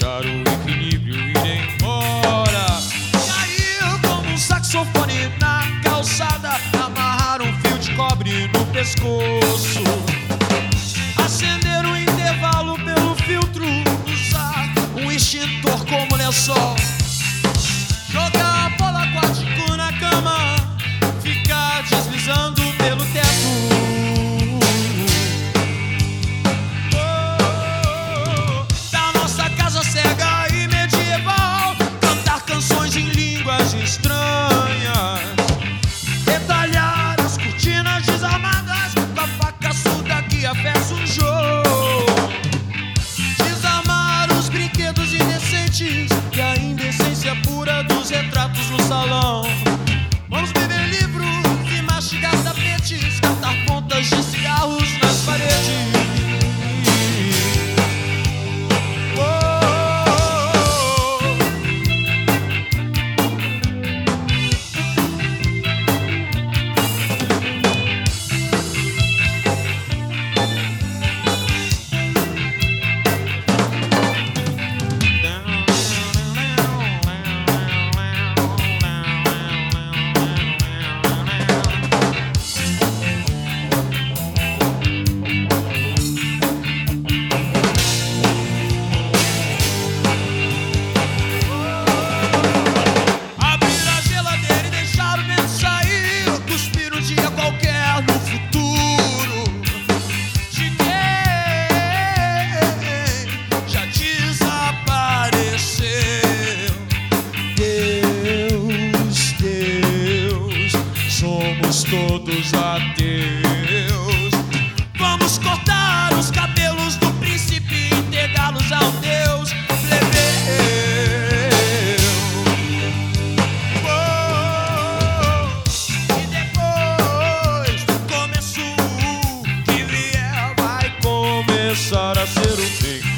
deixar o equilíbrio ir embora. Aí, como um saxofone na calçada, amarrar um fio de cobre no pescoço. Acender o intervalo pelo filtro, usar um extintor como lençol. Jogar e a indecência pura dos retratos no salão. Somos todos ateus. Vamos cortar os cabelos do príncipe e entregá-los ao Deus plebeu. E depois do começo, que vier vai começar a ser o fim.